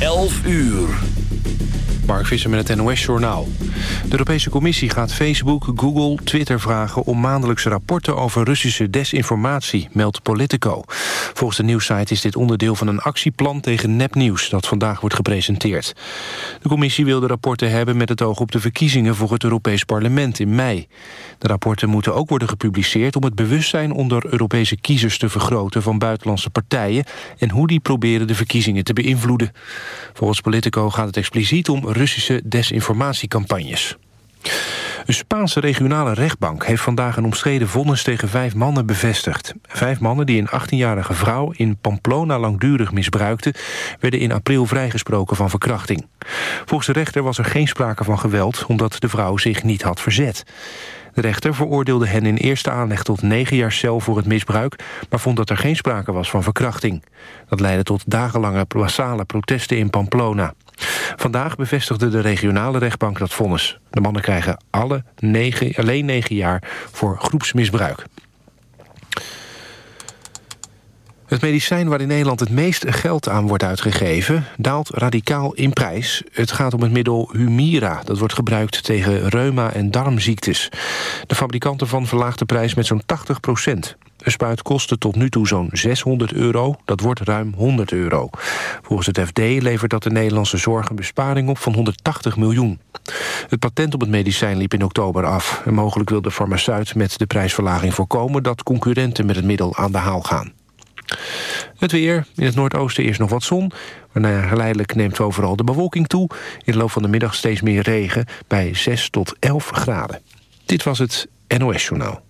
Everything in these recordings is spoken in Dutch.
11 uur. Mark Visser met het NOS-journaal. De Europese Commissie gaat Facebook, Google, Twitter vragen... om maandelijkse rapporten over Russische desinformatie, meldt Politico. Volgens de nieuwssite is dit onderdeel van een actieplan tegen nepnieuws... dat vandaag wordt gepresenteerd. De Commissie wil de rapporten hebben met het oog op de verkiezingen... voor het Europees Parlement in mei. De rapporten moeten ook worden gepubliceerd... om het bewustzijn onder Europese kiezers te vergroten... van buitenlandse partijen... en hoe die proberen de verkiezingen te beïnvloeden. Volgens Politico gaat het expliciet om Russische desinformatiecampagnes. Een Spaanse regionale rechtbank heeft vandaag een omstreden vonnis tegen vijf mannen bevestigd. Vijf mannen die een 18-jarige vrouw in Pamplona langdurig misbruikten... werden in april vrijgesproken van verkrachting. Volgens de rechter was er geen sprake van geweld... omdat de vrouw zich niet had verzet. De rechter veroordeelde hen in eerste aanleg tot negen jaar cel voor het misbruik... maar vond dat er geen sprake was van verkrachting. Dat leidde tot dagenlange massale protesten in Pamplona. Vandaag bevestigde de regionale rechtbank dat vonnis. De mannen krijgen alle negen, alleen negen jaar voor groepsmisbruik. Het medicijn waar in Nederland het meest geld aan wordt uitgegeven... daalt radicaal in prijs. Het gaat om het middel Humira. Dat wordt gebruikt tegen reuma- en darmziektes. De fabrikant ervan verlaagt de prijs met zo'n 80 procent. Een spuit kostte tot nu toe zo'n 600 euro. Dat wordt ruim 100 euro. Volgens het FD levert dat de Nederlandse zorg een besparing op van 180 miljoen. Het patent op het medicijn liep in oktober af. En mogelijk wil de farmaceut met de prijsverlaging voorkomen... dat concurrenten met het middel aan de haal gaan. Het weer. In het noordoosten eerst nog wat zon. Waarna geleidelijk neemt overal de bewolking toe. In de loop van de middag steeds meer regen bij 6 tot 11 graden. Dit was het NOS Journaal.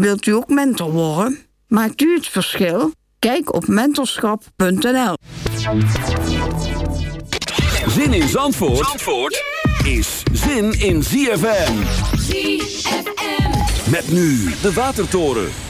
Wilt u ook mentor worden? Maakt u het verschil? Kijk op mentorschap.nl. Zin in Zandvoort, Zandvoort is zin in ZFM. ZFM. Met nu de Watertoren.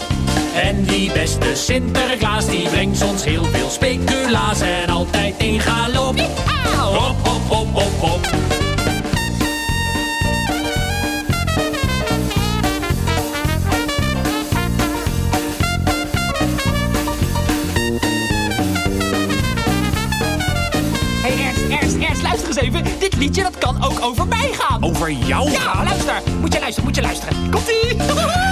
die beste Sinterklaas, die brengt ons heel veel speculaas en altijd in galop. Hop, hop, hop, hop, hop. Hey Ernst, Ernst, Ernst, luister eens even. Dit liedje dat kan ook over mij gaan. Over jou? Ja, luister. Moet je luisteren, moet je luisteren. Komt-ie!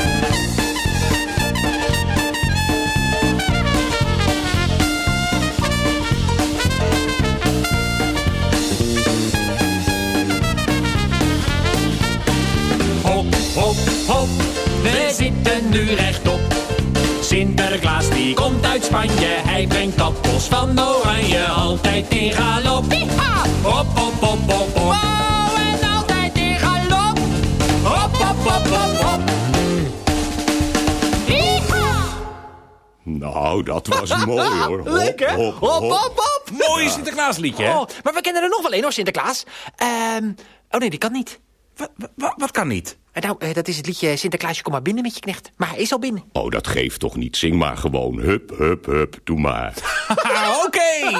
nu rechtop. Sinterklaas die komt uit Spanje. Hij brengt appels van oranje. Altijd in galop. Hop, hop, hop, hop, hop. Oh, en altijd in galop. Hop, hop, hop, hop, hop. Nou, dat was mooi hoor. Leuk, hè? Hop, hop, hop. Mooi Sinterklaasliedje, hè? Oh, maar we kennen er nog wel één hoor, Sinterklaas. Ehm, oh nee, die kan niet. Wat, wat, wat kan niet? Eh, Nou, eh, dat is het liedje Sinterklaasje, kom maar binnen met je knecht. Maar hij is al binnen. Oh, dat geeft toch niet. Zing maar gewoon. Hup, hup, hup. Doe maar. Oké.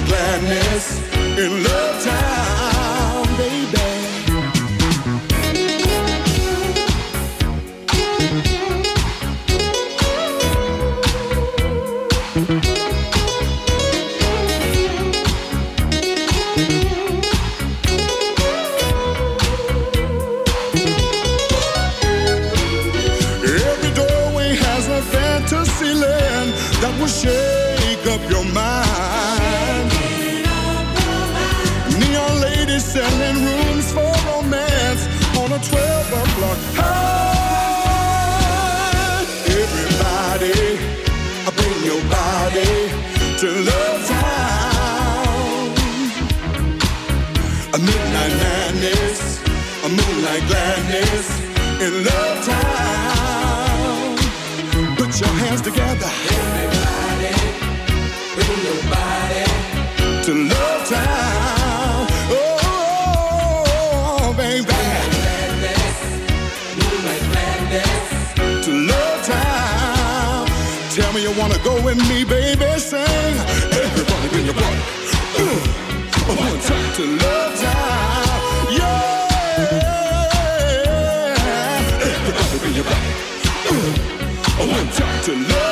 gladness in love. like gladness in love time. Put your hands together. Everybody, bring your body to love time. Oh, baby. Gladness, gladness to love. Tell me you wanna go with me, baby. Sing. to love.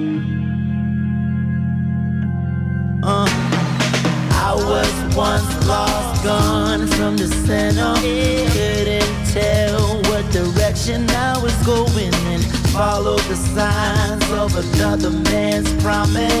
The center. Couldn't tell what direction I was going and follow the signs of another man's promise.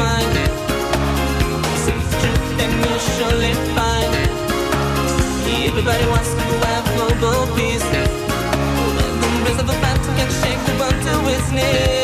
mine. Si je t'aime, je les fine. Everybody wants to have global peace. Rumors of a battle can shake the world to its knees.